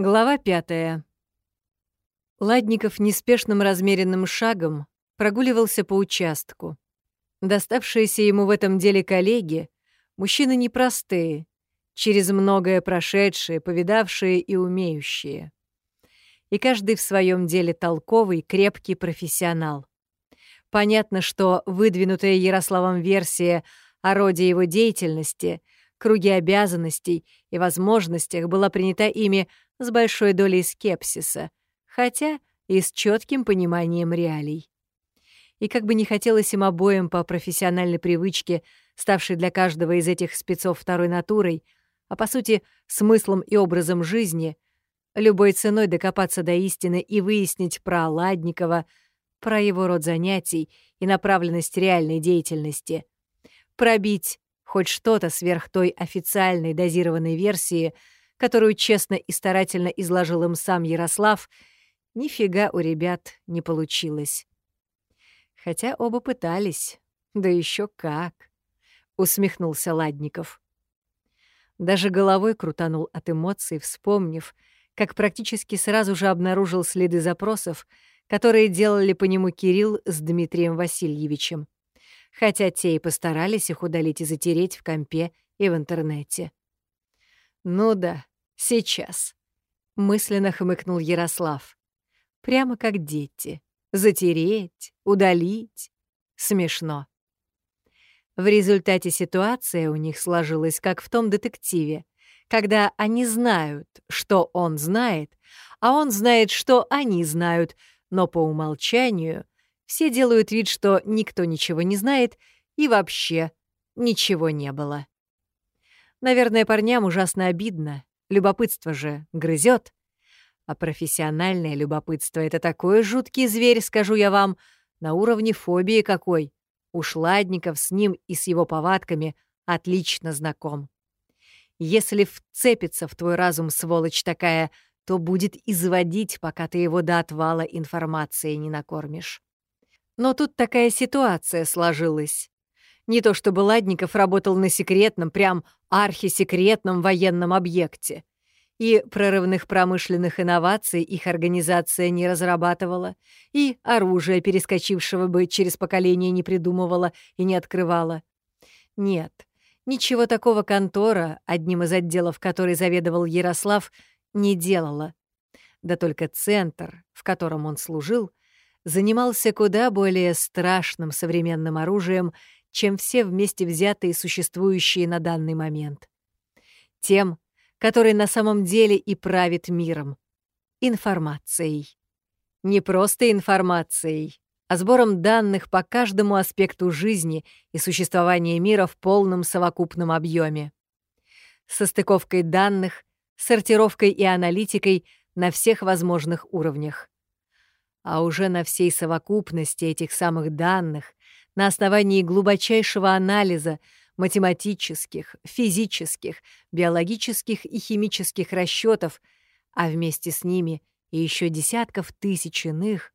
Глава пятая. Ладников неспешным размеренным шагом прогуливался по участку. Доставшиеся ему в этом деле коллеги — мужчины непростые, через многое прошедшие, повидавшие и умеющие. И каждый в своем деле толковый, крепкий профессионал. Понятно, что выдвинутая Ярославом версия о роде его деятельности, круге обязанностей и возможностях была принята ими с большой долей скепсиса, хотя и с четким пониманием реалий. И как бы не хотелось им обоим по профессиональной привычке, ставшей для каждого из этих спецов второй натурой, а по сути смыслом и образом жизни, любой ценой докопаться до истины и выяснить про Ладникова, про его род занятий и направленность реальной деятельности, пробить хоть что-то сверх той официальной дозированной версии — которую честно и старательно изложил им сам Ярослав, нифига у ребят не получилось. Хотя оба пытались, да еще как, усмехнулся Ладников. Даже головой крутанул от эмоций, вспомнив, как практически сразу же обнаружил следы запросов, которые делали по нему Кирилл с Дмитрием Васильевичем, хотя те и постарались их удалить и затереть в компе и в интернете. Ну да, сейчас. Мысленно хмыкнул Ярослав. Прямо как дети. Затереть, удалить. Смешно. В результате ситуация у них сложилась как в том детективе, когда они знают, что он знает, а он знает, что они знают, но по умолчанию все делают вид, что никто ничего не знает и вообще ничего не было. Наверное, парням ужасно обидно. Любопытство же грызет. А профессиональное любопытство — это такой жуткий зверь, скажу я вам, на уровне фобии какой. Уж Ладников с ним и с его повадками отлично знаком. Если вцепится в твой разум сволочь такая, то будет изводить, пока ты его до отвала информации не накормишь. Но тут такая ситуация сложилась. Не то чтобы Ладников работал на секретном, прям архисекретном военном объекте. И прорывных промышленных инноваций их организация не разрабатывала, и оружие, перескочившего бы через поколение, не придумывала и не открывала. Нет, ничего такого контора, одним из отделов которой заведовал Ярослав, не делала. Да только центр, в котором он служил, занимался куда более страшным современным оружием — чем все вместе взятые существующие на данный момент. Тем, который на самом деле и правит миром. Информацией. Не просто информацией, а сбором данных по каждому аспекту жизни и существования мира в полном совокупном объеме. Состыковкой данных, сортировкой и аналитикой на всех возможных уровнях. А уже на всей совокупности этих самых данных на основании глубочайшего анализа математических, физических, биологических и химических расчетов, а вместе с ними и еще десятков тысяч иных,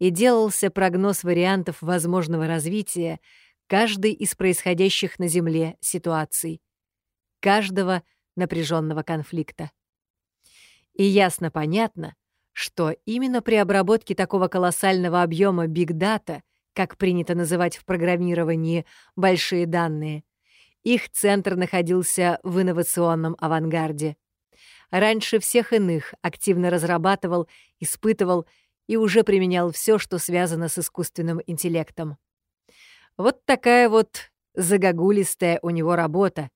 и делался прогноз вариантов возможного развития каждой из происходящих на Земле ситуаций, каждого напряженного конфликта. И ясно-понятно, что именно при обработке такого колоссального объема биг-дата — как принято называть в программировании большие данные. Их центр находился в инновационном авангарде. Раньше всех иных активно разрабатывал, испытывал и уже применял все, что связано с искусственным интеллектом. Вот такая вот загогулистая у него работа,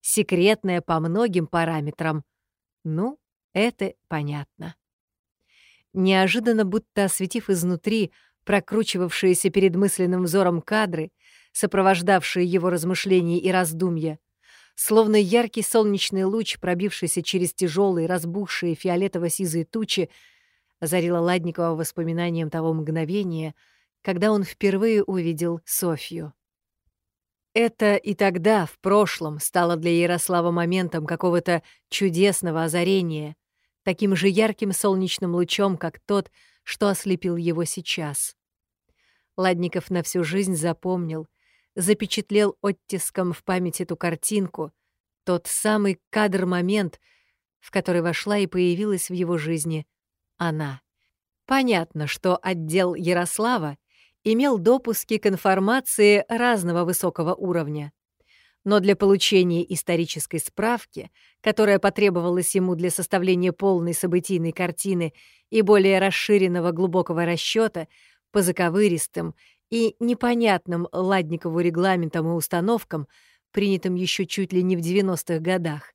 секретная по многим параметрам. Ну, это понятно. Неожиданно, будто осветив изнутри, прокручивавшиеся перед мысленным взором кадры, сопровождавшие его размышления и раздумья, словно яркий солнечный луч, пробившийся через тяжелые, разбухшие фиолетово-сизые тучи, озарила Ладникова воспоминанием того мгновения, когда он впервые увидел Софью. Это и тогда, в прошлом, стало для Ярослава моментом какого-то чудесного озарения, таким же ярким солнечным лучом, как тот, что ослепил его сейчас. Ладников на всю жизнь запомнил, запечатлел оттиском в память эту картинку, тот самый кадр-момент, в который вошла и появилась в его жизни она. Понятно, что отдел Ярослава имел допуски к информации разного высокого уровня. Но для получения исторической справки, которая потребовалась ему для составления полной событийной картины и более расширенного глубокого расчета по заковыристым и непонятным Ладникову регламентам и установкам, принятым еще чуть ли не в 90-х годах,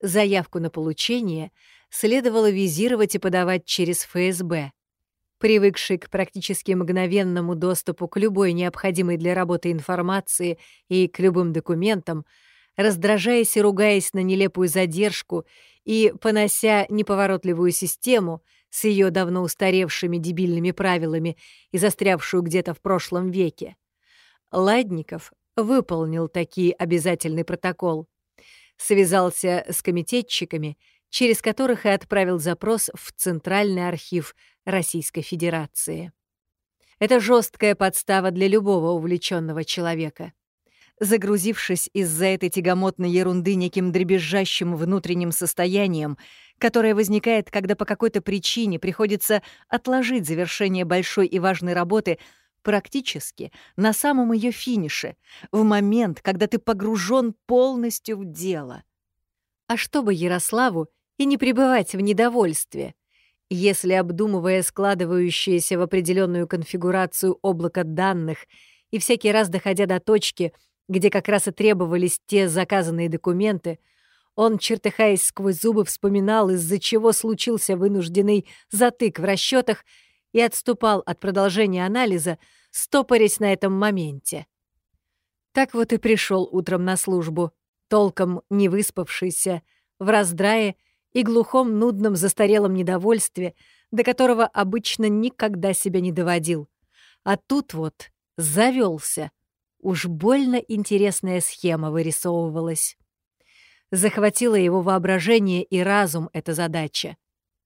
заявку на получение следовало визировать и подавать через ФСБ. Привыкший к практически мгновенному доступу к любой необходимой для работы информации и к любым документам, раздражаясь и ругаясь на нелепую задержку и понося неповоротливую систему с ее давно устаревшими дебильными правилами и застрявшую где-то в прошлом веке, Ладников выполнил такие обязательный протокол, связался с комитетчиками, через которых и отправил запрос в Центральный архив Российской Федерации. Это жесткая подстава для любого увлеченного человека. Загрузившись из-за этой тягомотной ерунды неким дребезжащим внутренним состоянием, которое возникает, когда по какой-то причине приходится отложить завершение большой и важной работы практически на самом ее финише, в момент, когда ты погружен полностью в дело. А чтобы Ярославу и не пребывать в недовольстве, если, обдумывая складывающееся в определенную конфигурацию облако данных и всякий раз доходя до точки, где как раз и требовались те заказанные документы, он, чертыхаясь сквозь зубы, вспоминал, из-за чего случился вынужденный затык в расчетах и отступал от продолжения анализа, стопорясь на этом моменте. Так вот и пришел утром на службу, толком не выспавшийся, в раздрае и глухом, нудном, застарелом недовольстве, до которого обычно никогда себя не доводил. А тут вот завелся. Уж больно интересная схема вырисовывалась. Захватило его воображение и разум эта задача.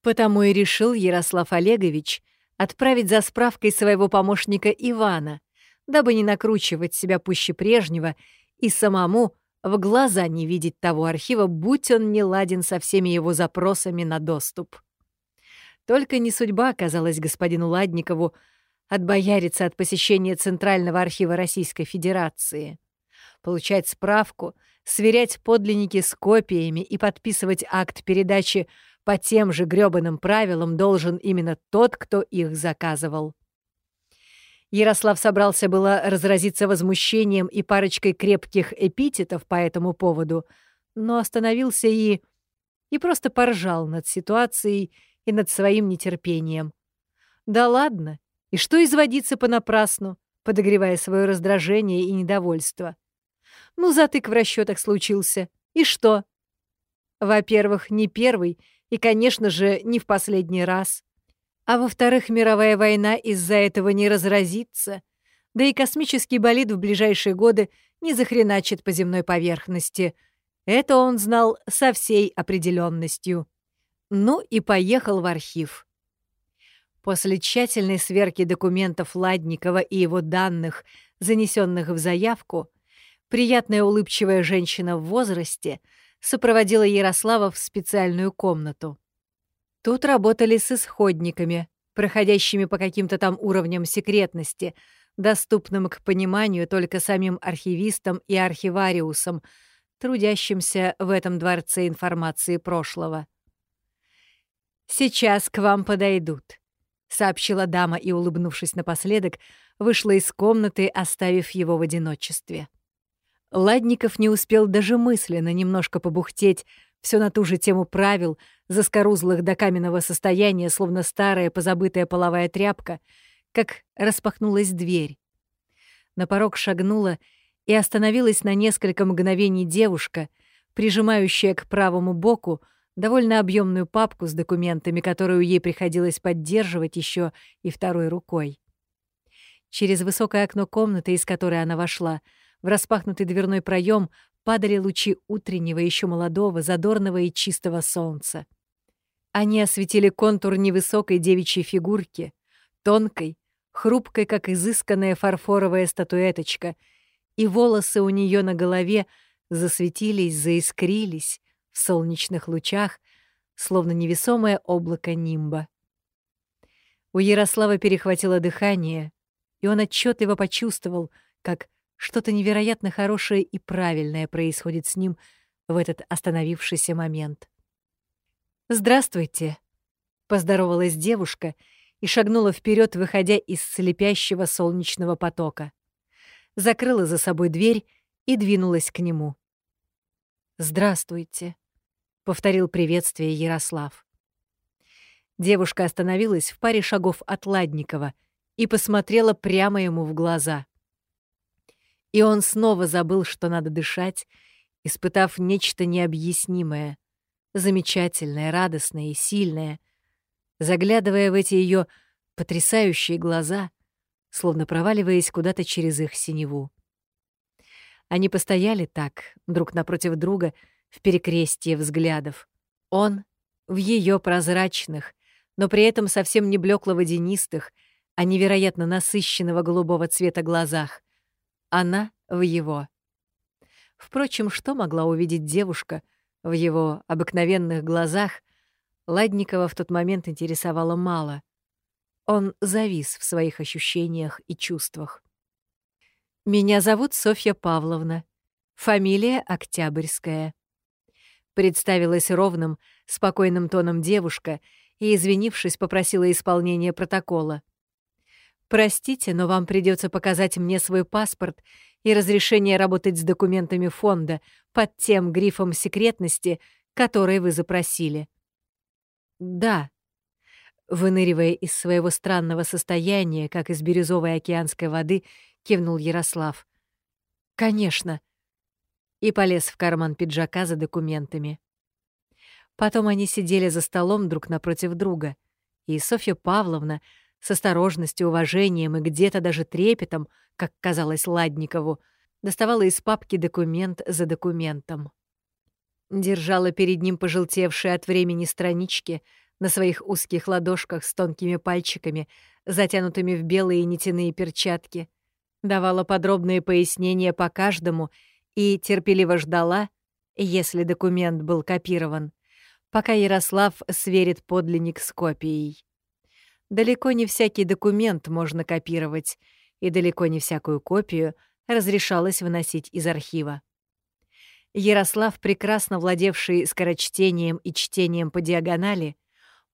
Потому и решил Ярослав Олегович отправить за справкой своего помощника Ивана, дабы не накручивать себя пуще прежнего и самому в глаза не видеть того архива, будь он не ладен со всеми его запросами на доступ. Только не судьба оказалась господину Ладникову отбояриться от посещения Центрального архива Российской Федерации. Получать справку, сверять подлинники с копиями и подписывать акт передачи по тем же грёбаным правилам должен именно тот, кто их заказывал. Ярослав собрался было разразиться возмущением и парочкой крепких эпитетов по этому поводу, но остановился и... и просто поржал над ситуацией и над своим нетерпением. Да ладно, и что изводиться понапрасну, подогревая свое раздражение и недовольство? Ну, затык в расчетах случился. И что? Во-первых, не первый, и, конечно же, не в последний раз. А во-вторых, мировая война из-за этого не разразится, да и космический болид в ближайшие годы не захреначит по земной поверхности. Это он знал со всей определенностью. Ну и поехал в архив. После тщательной сверки документов Ладникова и его данных, занесенных в заявку, приятная улыбчивая женщина в возрасте сопроводила Ярослава в специальную комнату. Тут работали с исходниками, проходящими по каким-то там уровням секретности, доступным к пониманию только самим архивистам и архивариусам, трудящимся в этом дворце информации прошлого. «Сейчас к вам подойдут», — сообщила дама и, улыбнувшись напоследок, вышла из комнаты, оставив его в одиночестве. Ладников не успел даже мысленно немножко побухтеть, все на ту же тему правил, заскорузлых до каменного состояния, словно старая позабытая половая тряпка, как распахнулась дверь. На порог шагнула и остановилась на несколько мгновений девушка, прижимающая к правому боку довольно объемную папку с документами, которую ей приходилось поддерживать еще и второй рукой. Через высокое окно комнаты, из которой она вошла, в распахнутый дверной проем падали лучи утреннего, еще молодого, задорного и чистого солнца. Они осветили контур невысокой девичьей фигурки, тонкой, хрупкой, как изысканная фарфоровая статуэточка, и волосы у нее на голове засветились, заискрились в солнечных лучах, словно невесомое облако нимба. У Ярослава перехватило дыхание, и он отчетливо почувствовал, как что-то невероятно хорошее и правильное происходит с ним в этот остановившийся момент. «Здравствуйте», — поздоровалась девушка и шагнула вперед, выходя из слепящего солнечного потока. Закрыла за собой дверь и двинулась к нему. «Здравствуйте», — повторил приветствие Ярослав. Девушка остановилась в паре шагов от Ладникова и посмотрела прямо ему в глаза. И он снова забыл, что надо дышать, испытав нечто необъяснимое, замечательное, радостное и сильное, заглядывая в эти ее потрясающие глаза, словно проваливаясь куда-то через их синеву. Они постояли так, друг напротив друга, в перекрестие взглядов. Он в ее прозрачных, но при этом совсем не блекло-водянистых, а невероятно насыщенного голубого цвета глазах. Она в его. Впрочем, что могла увидеть девушка в его обыкновенных глазах, Ладникова в тот момент интересовало мало. Он завис в своих ощущениях и чувствах. «Меня зовут Софья Павловна. Фамилия Октябрьская». Представилась ровным, спокойным тоном девушка и, извинившись, попросила исполнения протокола. «Простите, но вам придется показать мне свой паспорт и разрешение работать с документами фонда под тем грифом секретности, который вы запросили». «Да», выныривая из своего странного состояния, как из бирюзовой океанской воды, кивнул Ярослав. «Конечно». И полез в карман пиджака за документами. Потом они сидели за столом друг напротив друга, и Софья Павловна с осторожностью, уважением и где-то даже трепетом, как казалось Ладникову, доставала из папки документ за документом. Держала перед ним пожелтевшие от времени странички на своих узких ладошках с тонкими пальчиками, затянутыми в белые нитяные перчатки, давала подробные пояснения по каждому и терпеливо ждала, если документ был копирован, пока Ярослав сверит подлинник с копией. Далеко не всякий документ можно копировать, и далеко не всякую копию разрешалось выносить из архива. Ярослав, прекрасно владевший скорочтением и чтением по диагонали,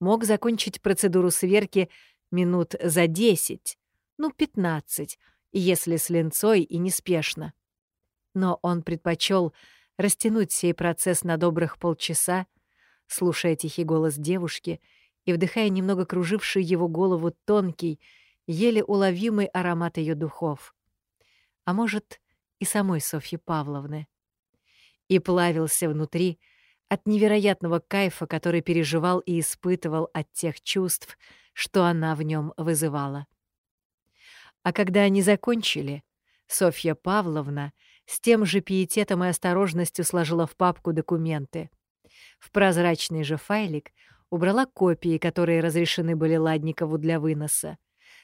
мог закончить процедуру сверки минут за 10, ну, 15, если с линцой и неспешно. Но он предпочел растянуть сей процесс на добрых полчаса, слушая тихий голос девушки и вдыхая немного круживший его голову тонкий, еле уловимый аромат ее духов. А может, и самой Софьи Павловны. И плавился внутри от невероятного кайфа, который переживал и испытывал от тех чувств, что она в нем вызывала. А когда они закончили, Софья Павловна с тем же пиететом и осторожностью сложила в папку документы. В прозрачный же файлик убрала копии, которые разрешены были Ладникову для выноса.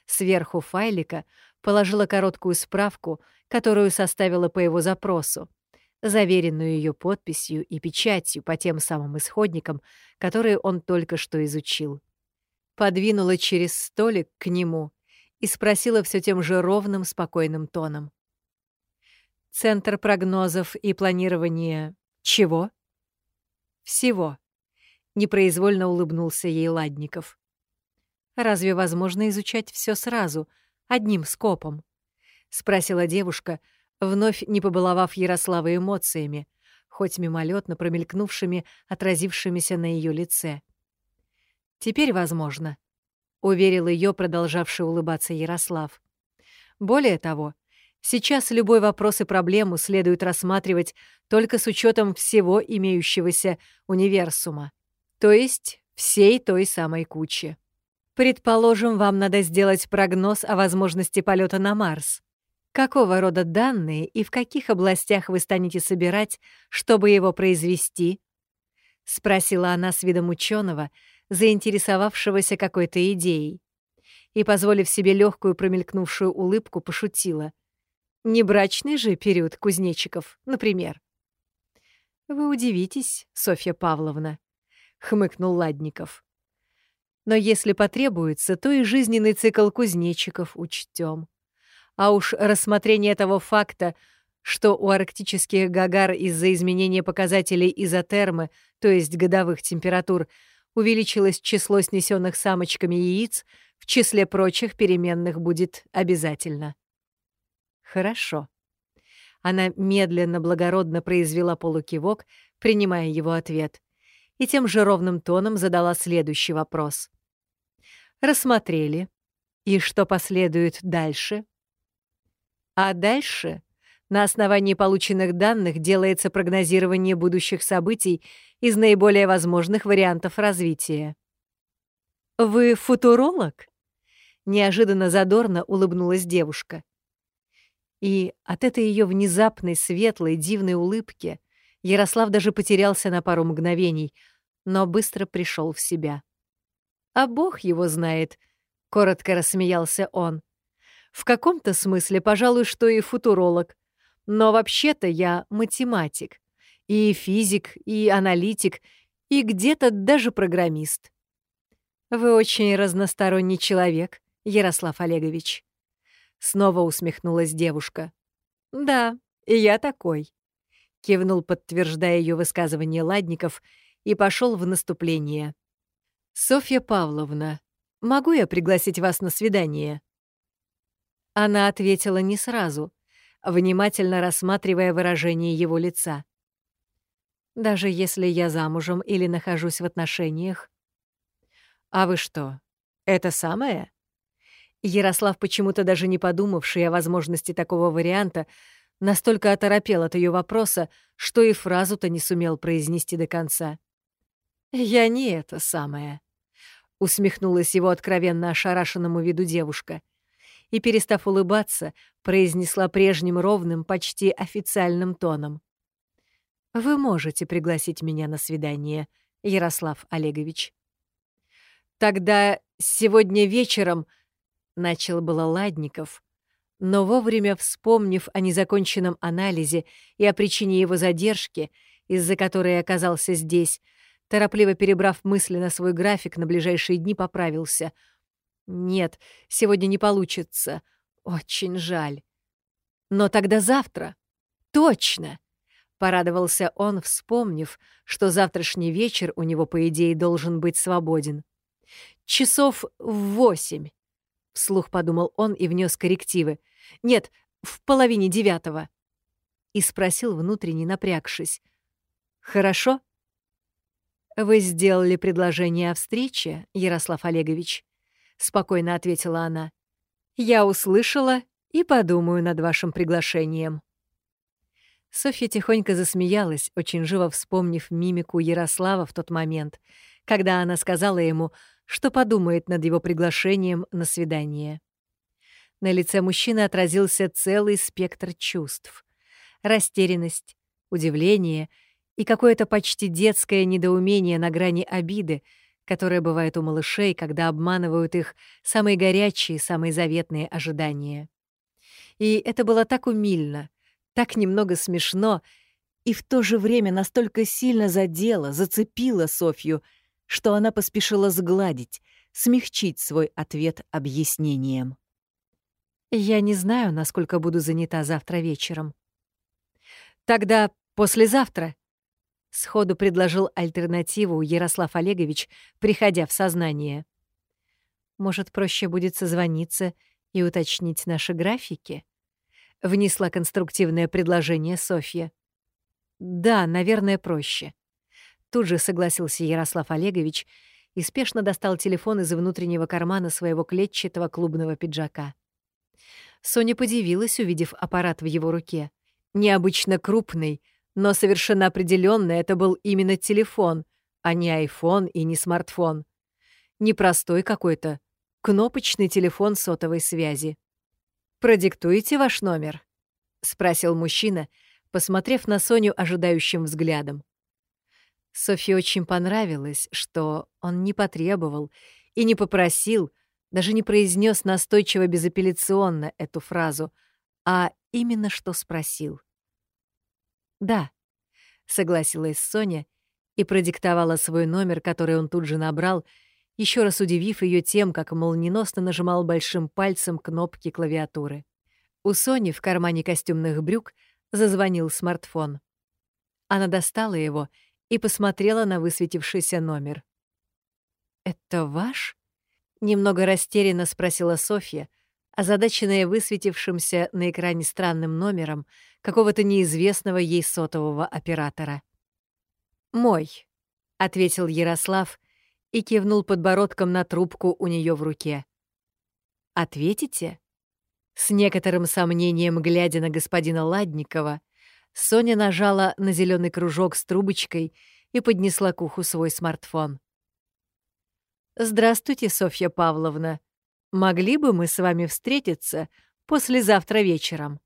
Сверху файлика положила короткую справку, которую составила по его запросу, заверенную ее подписью и печатью по тем самым исходникам, которые он только что изучил. Подвинула через столик к нему и спросила все тем же ровным, спокойным тоном. «Центр прогнозов и планирования чего?» «Всего», — непроизвольно улыбнулся ей Ладников. «Разве возможно изучать все сразу, одним скопом?» — спросила девушка, вновь не побаловав Ярослава эмоциями, хоть мимолетно промелькнувшими, отразившимися на ее лице. «Теперь возможно», — уверил ее продолжавший улыбаться Ярослав. «Более того, сейчас любой вопрос и проблему следует рассматривать только с учетом всего имеющегося универсума, то есть всей той самой кучи. Предположим, вам надо сделать прогноз о возможности полета на Марс. Какого рода данные и в каких областях вы станете собирать, чтобы его произвести? Спросила она с видом ученого, заинтересовавшегося какой-то идеей. И, позволив себе легкую промелькнувшую улыбку, пошутила. Небрачный же период кузнечиков, например. Вы удивитесь, Софья Павловна. — хмыкнул Ладников. «Но если потребуется, то и жизненный цикл кузнечиков учтем. А уж рассмотрение того факта, что у арктических гагар из-за изменения показателей изотермы, то есть годовых температур, увеличилось число снесенных самочками яиц, в числе прочих переменных будет обязательно. Хорошо. Она медленно, благородно произвела полукивок, принимая его ответ, и тем же ровным тоном задала следующий вопрос. Рассмотрели. И что последует дальше? А дальше на основании полученных данных делается прогнозирование будущих событий из наиболее возможных вариантов развития. «Вы футуролог?» Неожиданно задорно улыбнулась девушка. И от этой ее внезапной, светлой, дивной улыбки Ярослав даже потерялся на пару мгновений, но быстро пришел в себя. «А Бог его знает», — коротко рассмеялся он. «В каком-то смысле, пожалуй, что и футуролог. Но вообще-то я математик. И физик, и аналитик, и где-то даже программист». «Вы очень разносторонний человек, Ярослав Олегович», Снова усмехнулась девушка. «Да, и я такой», — кивнул, подтверждая ее высказывание Ладников, и пошел в наступление. «Софья Павловна, могу я пригласить вас на свидание?» Она ответила не сразу, внимательно рассматривая выражение его лица. «Даже если я замужем или нахожусь в отношениях». «А вы что, это самое?» Ярослав, почему-то даже не подумавший о возможности такого варианта, настолько оторопел от ее вопроса, что и фразу-то не сумел произнести до конца. «Я не это самое», — усмехнулась его откровенно ошарашенному виду девушка и, перестав улыбаться, произнесла прежним ровным, почти официальным тоном. «Вы можете пригласить меня на свидание, Ярослав Олегович». «Тогда сегодня вечером...» Начал было Ладников, но вовремя вспомнив о незаконченном анализе и о причине его задержки, из-за которой оказался здесь, торопливо перебрав мысли на свой график на ближайшие дни, поправился. «Нет, сегодня не получится. Очень жаль. Но тогда завтра. Точно!» — порадовался он, вспомнив, что завтрашний вечер у него, по идее, должен быть свободен. «Часов в восемь. Вслух подумал он и внес коррективы. «Нет, в половине девятого». И спросил, внутренне напрягшись. «Хорошо?» «Вы сделали предложение о встрече, Ярослав Олегович?» — спокойно ответила она. «Я услышала и подумаю над вашим приглашением». Софья тихонько засмеялась, очень живо вспомнив мимику Ярослава в тот момент, когда она сказала ему, что подумает над его приглашением на свидание. На лице мужчины отразился целый спектр чувств. Растерянность, удивление и какое-то почти детское недоумение на грани обиды, которое бывает у малышей, когда обманывают их самые горячие, самые заветные ожидания. И это было так умильно, так немного смешно и в то же время настолько сильно задело, зацепило Софью — что она поспешила сгладить, смягчить свой ответ объяснением. «Я не знаю, насколько буду занята завтра вечером». «Тогда послезавтра», — сходу предложил альтернативу Ярослав Олегович, приходя в сознание. «Может, проще будет созвониться и уточнить наши графики?» — внесла конструктивное предложение Софья. «Да, наверное, проще», Тут же согласился Ярослав Олегович и спешно достал телефон из внутреннего кармана своего клетчатого клубного пиджака. Соня подивилась, увидев аппарат в его руке. Необычно крупный, но совершенно определенно это был именно телефон, а не айфон и не смартфон. Непростой какой-то, кнопочный телефон сотовой связи. «Продиктуете ваш номер?» — спросил мужчина, посмотрев на Соню ожидающим взглядом. Софье очень понравилось, что он не потребовал и не попросил, даже не произнес настойчиво безапелляционно эту фразу, а именно что спросил. «Да», — согласилась Соня и продиктовала свой номер, который он тут же набрал, еще раз удивив ее тем, как молниеносно нажимал большим пальцем кнопки клавиатуры. У Сони в кармане костюмных брюк зазвонил смартфон. Она достала его и посмотрела на высветившийся номер. «Это ваш?» — немного растерянно спросила Софья, озадаченная высветившимся на экране странным номером какого-то неизвестного ей сотового оператора. «Мой», — ответил Ярослав и кивнул подбородком на трубку у нее в руке. «Ответите?» С некоторым сомнением, глядя на господина Ладникова, Соня нажала на зеленый кружок с трубочкой и поднесла к уху свой смартфон. «Здравствуйте, Софья Павловна. Могли бы мы с вами встретиться послезавтра вечером?»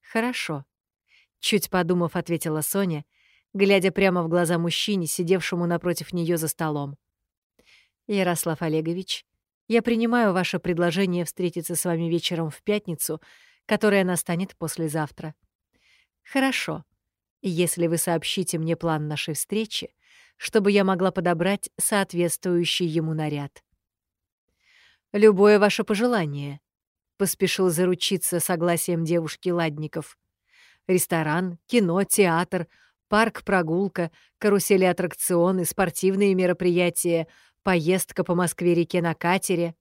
«Хорошо», — чуть подумав, ответила Соня, глядя прямо в глаза мужчине, сидевшему напротив нее за столом. «Ярослав Олегович, я принимаю ваше предложение встретиться с вами вечером в пятницу, которая настанет послезавтра. Хорошо, если вы сообщите мне план нашей встречи, чтобы я могла подобрать соответствующий ему наряд. «Любое ваше пожелание», — поспешил заручиться согласием девушки Ладников. «Ресторан, кино, театр, парк-прогулка, карусели-аттракционы, спортивные мероприятия, поездка по Москве-реке на катере».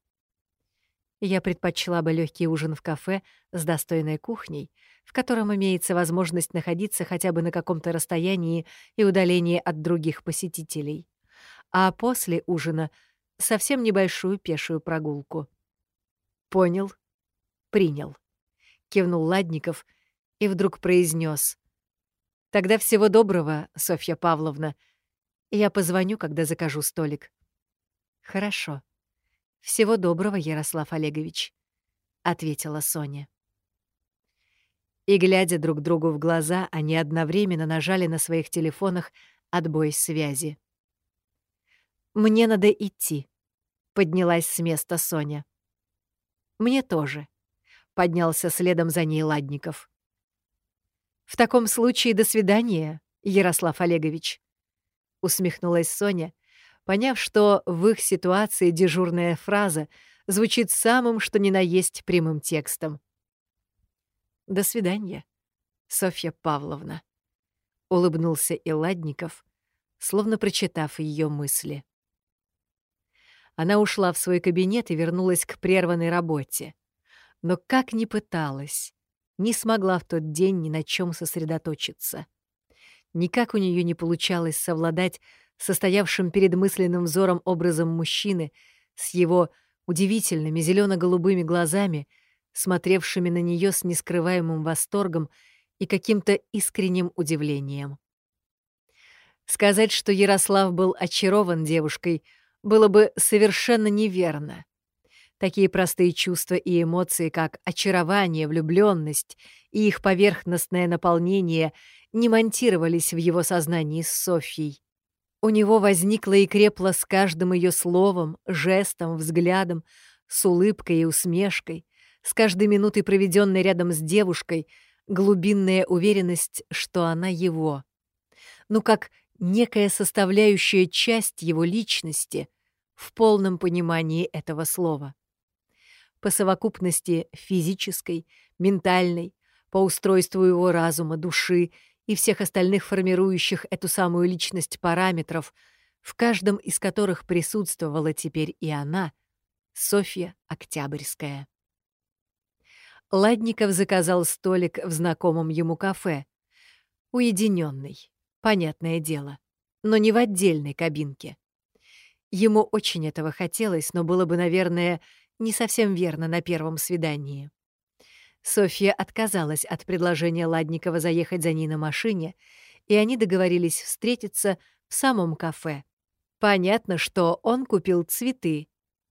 Я предпочла бы легкий ужин в кафе с достойной кухней, в котором имеется возможность находиться хотя бы на каком-то расстоянии и удалении от других посетителей. А после ужина — совсем небольшую пешую прогулку. «Понял. Принял», — кивнул Ладников и вдруг произнес: «Тогда всего доброго, Софья Павловна. Я позвоню, когда закажу столик». «Хорошо. Всего доброго, Ярослав Олегович», — ответила Соня. И, глядя друг другу в глаза, они одновременно нажали на своих телефонах отбой связи. «Мне надо идти», — поднялась с места Соня. «Мне тоже», — поднялся следом за ней Ладников. «В таком случае до свидания, Ярослав Олегович», — усмехнулась Соня, поняв, что в их ситуации дежурная фраза звучит самым что ни на есть прямым текстом. До свидания, Софья Павловна. Улыбнулся Иладников, словно прочитав ее мысли. Она ушла в свой кабинет и вернулась к прерванной работе. Но как ни пыталась, не смогла в тот день ни на чем сосредоточиться. Никак у нее не получалось совладать состоявшим перед мысленным взором образом мужчины с его удивительными зелено-голубыми глазами — смотревшими на нее с нескрываемым восторгом и каким-то искренним удивлением. Сказать, что Ярослав был очарован девушкой, было бы совершенно неверно. Такие простые чувства и эмоции, как очарование, влюбленность и их поверхностное наполнение, не монтировались в его сознании с Софьей. У него возникло и крепло с каждым ее словом, жестом, взглядом, с улыбкой и усмешкой, с каждой минутой, проведенной рядом с девушкой, глубинная уверенность, что она его. Ну, как некая составляющая часть его личности в полном понимании этого слова. По совокупности физической, ментальной, по устройству его разума, души и всех остальных формирующих эту самую личность параметров, в каждом из которых присутствовала теперь и она, Софья Октябрьская. Ладников заказал столик в знакомом ему кафе. Уединенный, понятное дело, но не в отдельной кабинке. Ему очень этого хотелось, но было бы, наверное, не совсем верно на первом свидании. Софья отказалась от предложения Ладникова заехать за ней на машине, и они договорились встретиться в самом кафе. Понятно, что он купил цветы,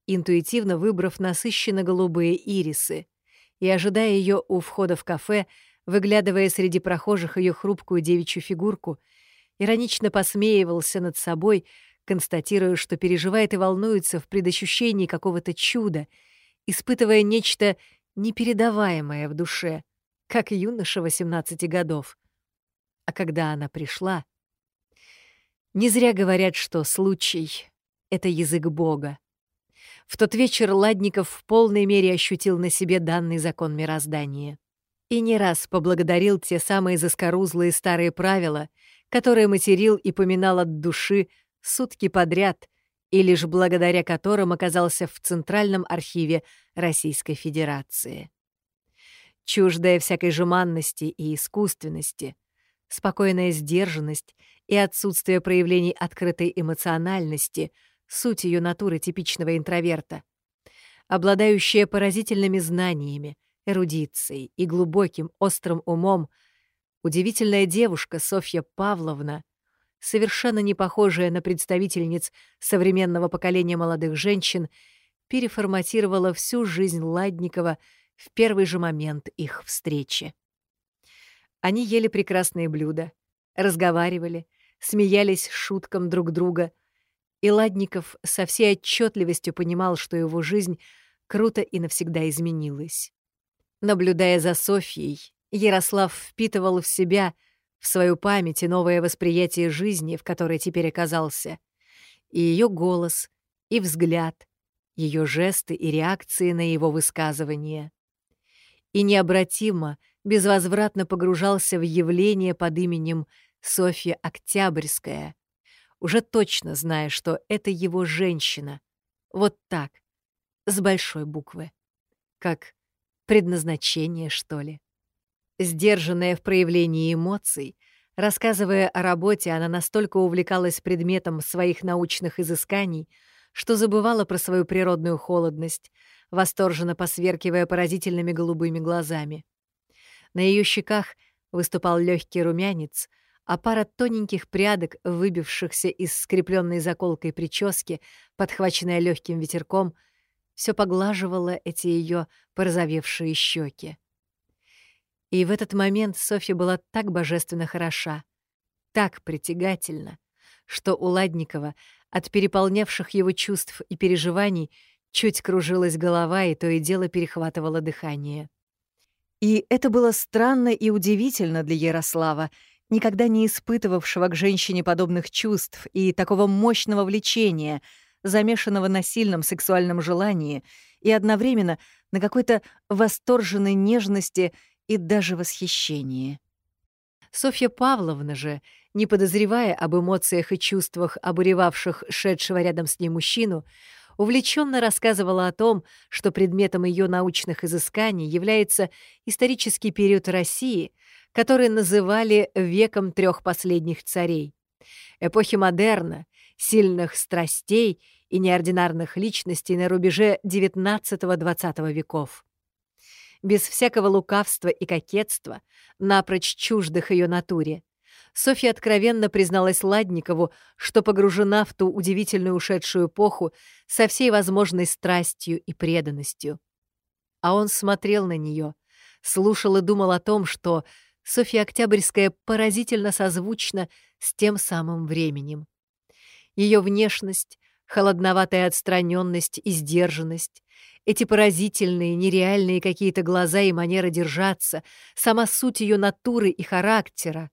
интуитивно выбрав насыщенно-голубые ирисы, и, ожидая ее у входа в кафе, выглядывая среди прохожих ее хрупкую девичью фигурку, иронично посмеивался над собой, констатируя, что переживает и волнуется в предощущении какого-то чуда, испытывая нечто непередаваемое в душе, как юноша 18 годов. А когда она пришла... Не зря говорят, что случай — это язык Бога. В тот вечер Ладников в полной мере ощутил на себе данный закон мироздания. И не раз поблагодарил те самые заскорузлые старые правила, которые материл и поминал от души сутки подряд, и лишь благодаря которым оказался в Центральном архиве Российской Федерации. Чуждая всякой жеманности и искусственности, спокойная сдержанность и отсутствие проявлений открытой эмоциональности — суть ее натуры типичного интроверта, обладающая поразительными знаниями, эрудицией и глубоким острым умом, удивительная девушка Софья Павловна, совершенно не похожая на представительниц современного поколения молодых женщин, переформатировала всю жизнь Ладникова в первый же момент их встречи. Они ели прекрасные блюда, разговаривали, смеялись шуткам друг друга — и Ладников со всей отчетливостью понимал, что его жизнь круто и навсегда изменилась. Наблюдая за Софьей, Ярослав впитывал в себя, в свою память и новое восприятие жизни, в которой теперь оказался, и ее голос, и взгляд, ее жесты и реакции на его высказывания. И необратимо, безвозвратно погружался в явление под именем Софья Октябрьская, уже точно зная, что это его женщина. Вот так, с большой буквы. Как предназначение, что ли. Сдержанная в проявлении эмоций, рассказывая о работе, она настолько увлекалась предметом своих научных изысканий, что забывала про свою природную холодность, восторженно посверкивая поразительными голубыми глазами. На ее щеках выступал легкий румянец — а пара тоненьких прядок, выбившихся из скрепленной заколкой прически, подхваченная легким ветерком, все поглаживала эти ее порозовевшие щеки. И в этот момент Софья была так божественно хороша, так притягательна, что у Ладникова от переполнявших его чувств и переживаний чуть кружилась голова и то и дело перехватывало дыхание. И это было странно и удивительно для Ярослава, никогда не испытывавшего к женщине подобных чувств и такого мощного влечения, замешанного на сильном сексуальном желании и одновременно на какой-то восторженной нежности и даже восхищении. Софья Павловна же, не подозревая об эмоциях и чувствах, обуревавших шедшего рядом с ней мужчину, увлеченно рассказывала о том, что предметом ее научных изысканий является исторический период России — который называли веком трех последних царей. Эпохи модерна, сильных страстей и неординарных личностей на рубеже XIX-XX веков. Без всякого лукавства и кокетства, напрочь чуждых ее натуре, Софья откровенно призналась Ладникову, что погружена в ту удивительную ушедшую эпоху со всей возможной страстью и преданностью. А он смотрел на нее, слушал и думал о том, что Софья Октябрьская поразительно созвучна с тем самым временем. Ее внешность, холодноватая отстраненность и сдержанность, эти поразительные, нереальные какие-то глаза и манера держаться, сама суть ее натуры и характера.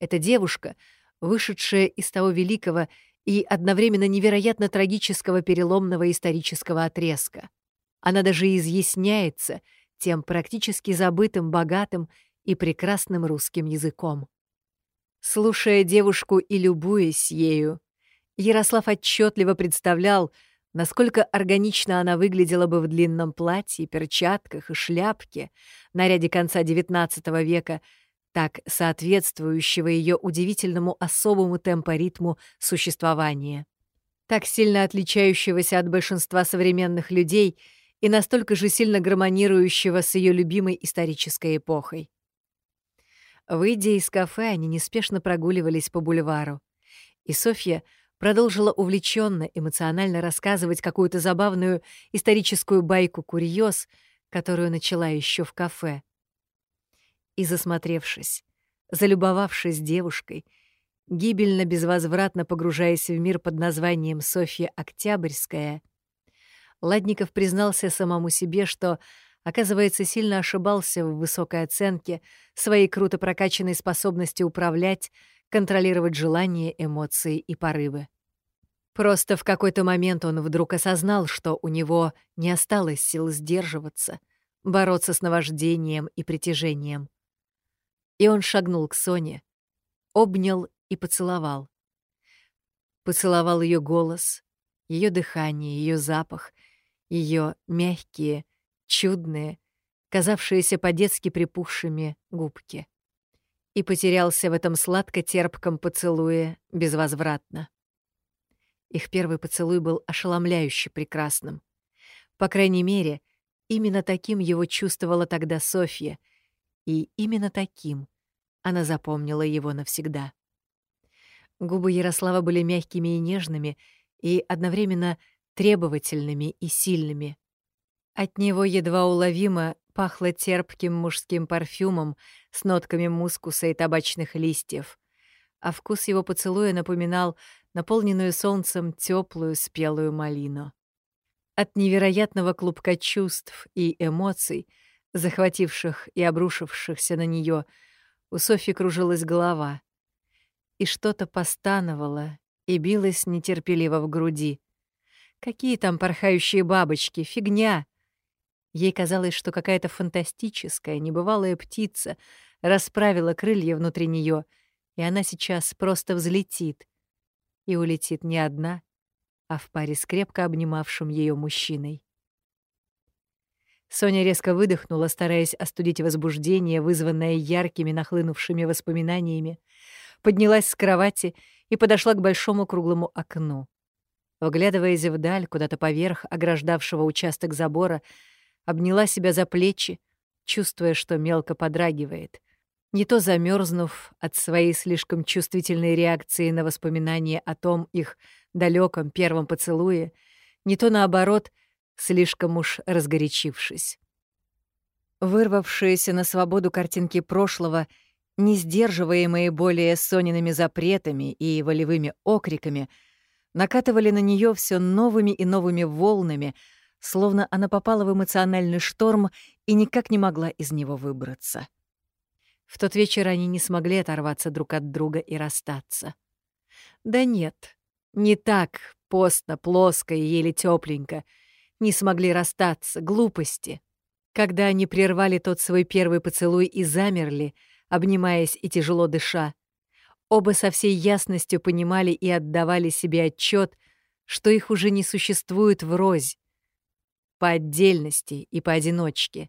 Эта девушка, вышедшая из того великого и одновременно невероятно трагического переломного исторического отрезка. Она даже изъясняется тем практически забытым, богатым и прекрасным русским языком. Слушая девушку и любуясь ею, Ярослав отчетливо представлял, насколько органично она выглядела бы в длинном платье, перчатках и шляпке, наряде конца XIX века, так соответствующего ее удивительному особому темпоритму существования, так сильно отличающегося от большинства современных людей и настолько же сильно гармонирующего с ее любимой исторической эпохой. Выйдя из кафе, они неспешно прогуливались по бульвару. И Софья продолжила увлеченно, эмоционально рассказывать какую-то забавную историческую байку-курьез, которую начала еще в кафе. И засмотревшись, залюбовавшись девушкой, гибельно безвозвратно погружаясь в мир под названием Софья Октябрьская, Ладников признался самому себе, что оказывается, сильно ошибался в высокой оценке своей круто прокачанной способности управлять, контролировать желания, эмоции и порывы. Просто в какой-то момент он вдруг осознал, что у него не осталось сил сдерживаться, бороться с наваждением и притяжением. И он шагнул к Соне, обнял и поцеловал. Поцеловал ее голос, ее дыхание, ее запах, ее мягкие, чудные, казавшиеся по-детски припухшими губки. И потерялся в этом сладко-терпком поцелуе безвозвратно. Их первый поцелуй был ошеломляюще прекрасным. По крайней мере, именно таким его чувствовала тогда Софья, и именно таким она запомнила его навсегда. Губы Ярослава были мягкими и нежными, и одновременно требовательными и сильными. От него едва уловимо пахло терпким мужским парфюмом с нотками мускуса и табачных листьев, а вкус его поцелуя напоминал наполненную солнцем теплую спелую малину. От невероятного клубка чувств и эмоций, захвативших и обрушившихся на нее, у Софьи кружилась голова, и что-то постановало и билось нетерпеливо в груди. Какие там порхающие бабочки, фигня! Ей казалось, что какая-то фантастическая, небывалая птица расправила крылья внутри нее, и она сейчас просто взлетит, и улетит не одна, а в паре с крепко обнимавшим ее мужчиной. Соня резко выдохнула, стараясь остудить возбуждение, вызванное яркими нахлынувшими воспоминаниями, поднялась с кровати и подошла к большому круглому окну. Вглядываясь вдаль, куда-то поверх ограждавшего участок забора, обняла себя за плечи, чувствуя, что мелко подрагивает не то замерзнув от своей слишком чувствительной реакции на воспоминания о том их далеком первом поцелуе, не то наоборот, слишком уж разгорячившись. Вырвавшиеся на свободу картинки прошлого, не сдерживаемые более Сониными запретами и волевыми окриками, накатывали на нее все новыми и новыми волнами, словно она попала в эмоциональный шторм и никак не могла из него выбраться. В тот вечер они не смогли оторваться друг от друга и расстаться. Да нет, не так постно, плоско и еле тепленько. Не смогли расстаться, глупости. Когда они прервали тот свой первый поцелуй и замерли, обнимаясь и тяжело дыша, оба со всей ясностью понимали и отдавали себе отчет, что их уже не существует врозь, по отдельности и поодиночке.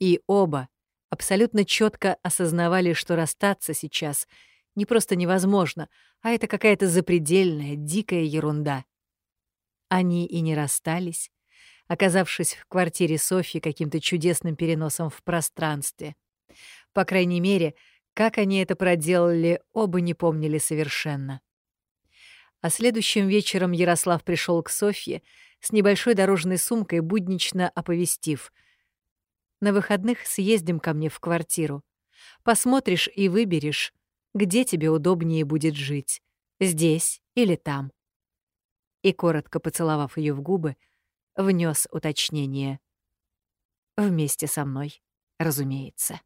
И оба — абсолютно четко осознавали, что расстаться сейчас не просто невозможно, а это какая-то запредельная, дикая ерунда. Они и не расстались, оказавшись в квартире Софьи каким-то чудесным переносом в пространстве. По крайней мере, как они это проделали, оба не помнили совершенно. А следующим вечером Ярослав пришел к Софье с небольшой дорожной сумкой, буднично оповестив — на выходных съездим ко мне в квартиру. Посмотришь и выберешь, где тебе удобнее будет жить, здесь или там. И, коротко поцеловав ее в губы, внес уточнение. Вместе со мной, разумеется.